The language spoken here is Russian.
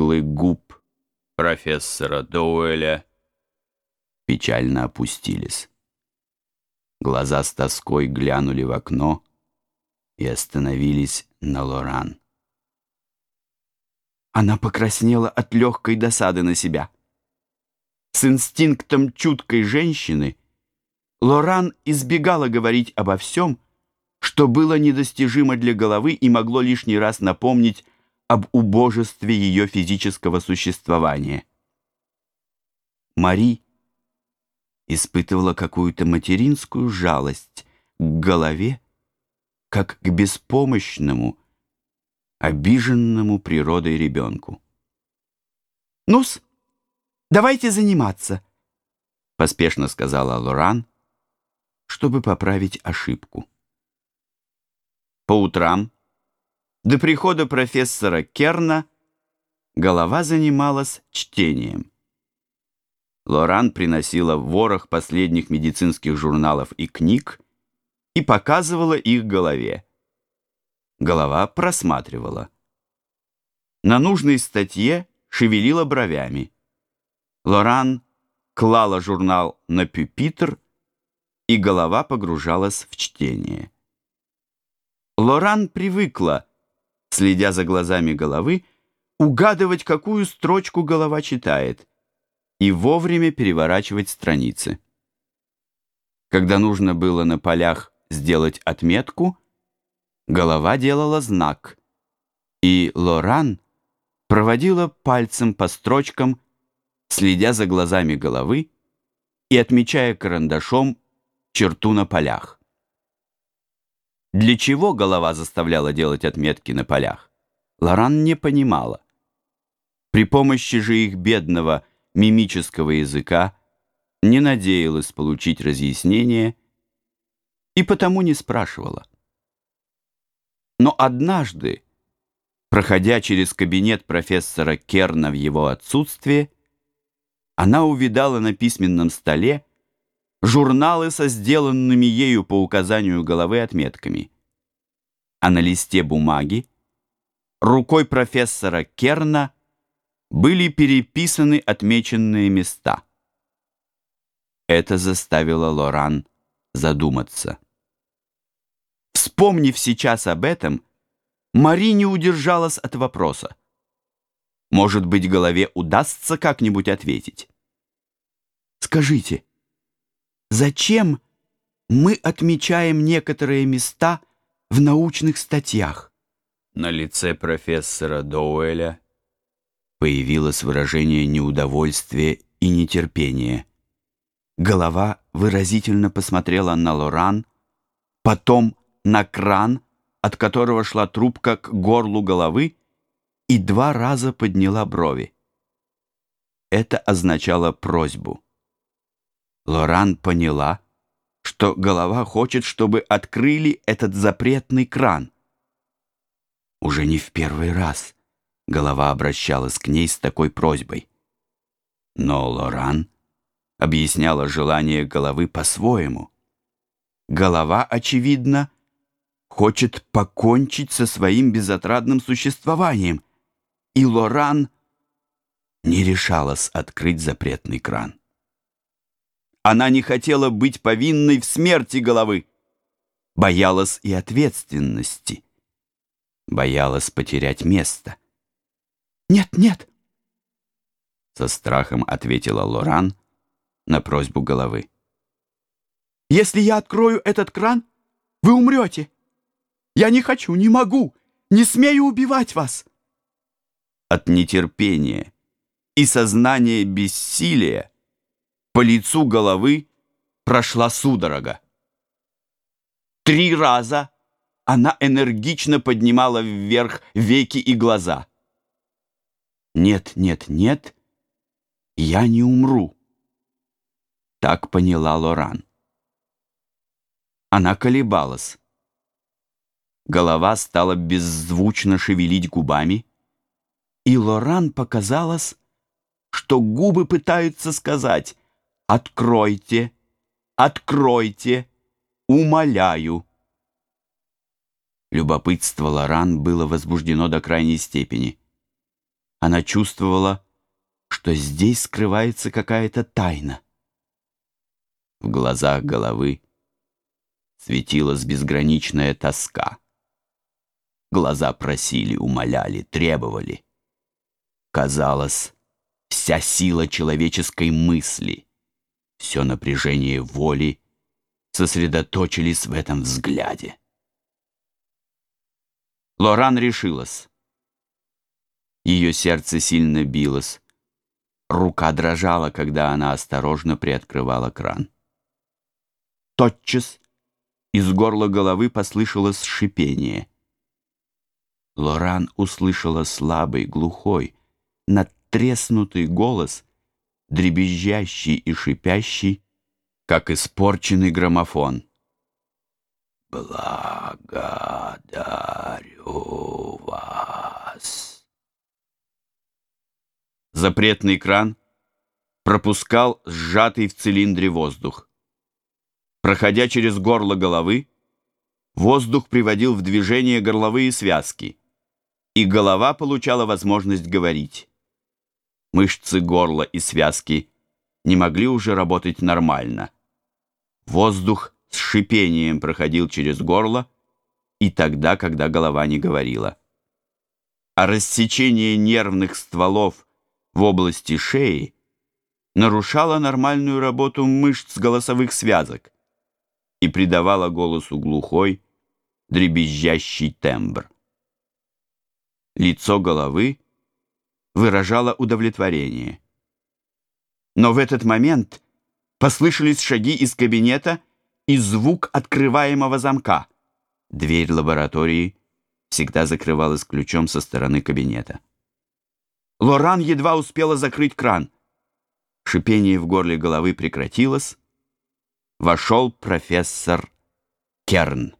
углы губ профессора Доуэля печально опустились. Глаза с тоской глянули в окно и остановились на Лоран. Она покраснела от легкой досады на себя. С инстинктом чуткой женщины Лоран избегала говорить обо всем, что было недостижимо для головы и могло лишний раз напомнить об убожестве ее физического существования. Мари испытывала какую-то материнскую жалость к голове, как к беспомощному, обиженному природой ребенку. «Ну-с, давайте заниматься», — поспешно сказала Лоран, чтобы поправить ошибку. По утрам до прихода профессора Керна голова занималась чтением. Лоран приносила ворох последних медицинских журналов и книг и показывала их голове. Голова просматривала. На нужной статье шевелила бровями. Лоран клала журнал на пюпитр, и голова погружалась в чтение. Лоран привыкла следя за глазами головы, угадывать, какую строчку голова читает, и вовремя переворачивать страницы. Когда нужно было на полях сделать отметку, голова делала знак, и Лоран проводила пальцем по строчкам, следя за глазами головы и отмечая карандашом черту на полях. Для чего голова заставляла делать отметки на полях? Лоран не понимала. При помощи же их бедного мимического языка не надеялась получить разъяснение и потому не спрашивала. Но однажды, проходя через кабинет профессора Керна в его отсутствие, она увидала на письменном столе журналы со сделанными ею по указанию головы отметками. А на листе бумаги рукой профессора Керна были переписаны отмеченные места. Это заставило Лоран задуматься. Вспомнив сейчас об этом, Мари не удержалась от вопроса. Может быть, голове удастся как-нибудь ответить? «Скажите», Зачем мы отмечаем некоторые места в научных статьях? На лице профессора Доуэля появилось выражение неудовольствия и нетерпения. Голова выразительно посмотрела на Лоран, потом на кран, от которого шла трубка к горлу головы, и два раза подняла брови. Это означало просьбу. Лоран поняла, что голова хочет, чтобы открыли этот запретный кран. Уже не в первый раз голова обращалась к ней с такой просьбой. Но Лоран объясняла желание головы по-своему. Голова, очевидно, хочет покончить со своим безотрадным существованием, и Лоран не решалась открыть запретный кран. Она не хотела быть повинной в смерти головы. Боялась и ответственности. Боялась потерять место. «Нет, нет!» Со страхом ответила Лоран на просьбу головы. «Если я открою этот кран, вы умрете. Я не хочу, не могу, не смею убивать вас!» От нетерпения и сознания бессилия по лицу головы прошла судорога. Три раза она энергично поднимала вверх веки и глаза. «Нет, нет, нет, я не умру», — так поняла Лоран. Она колебалась. Голова стала беззвучно шевелить губами, и Лоран показалось, что губы пытаются сказать Откройте, откройте, умоляю. Любопытство Лоран было возбуждено до крайней степени. Она чувствовала, что здесь скрывается какая-то тайна. В глазах головы светилась безграничная тоска. Глаза просили, умоляли, требовали. Казалось, вся сила человеческой мысли, все напряжение воли сосредоточились в этом взгляде. Лоран решилась. Ее сердце сильно билось. Рука дрожала, когда она осторожно приоткрывала кран. Тотчас из горла головы послышалось шипение. Лоран услышала слабый, глухой, надтреснутый голос, дребезжащий и шипящий, как испорченный граммофон. «Благодарю вас!» Запретный кран пропускал сжатый в цилиндре воздух. Проходя через горло головы, воздух приводил в движение горловые связки, и голова получала возможность говорить. Мышцы горла и связки не могли уже работать нормально. Воздух с шипением проходил через горло и тогда, когда голова не говорила. А рассечение нервных стволов в области шеи нарушало нормальную работу мышц голосовых связок и придавало голосу глухой, дребезжащий тембр. Лицо головы выражало удовлетворение. Но в этот момент послышались шаги из кабинета и звук открываемого замка. Дверь лаборатории всегда закрывалась ключом со стороны кабинета. Лоран едва успела закрыть кран. Шипение в горле головы прекратилось. Вошел профессор Керн.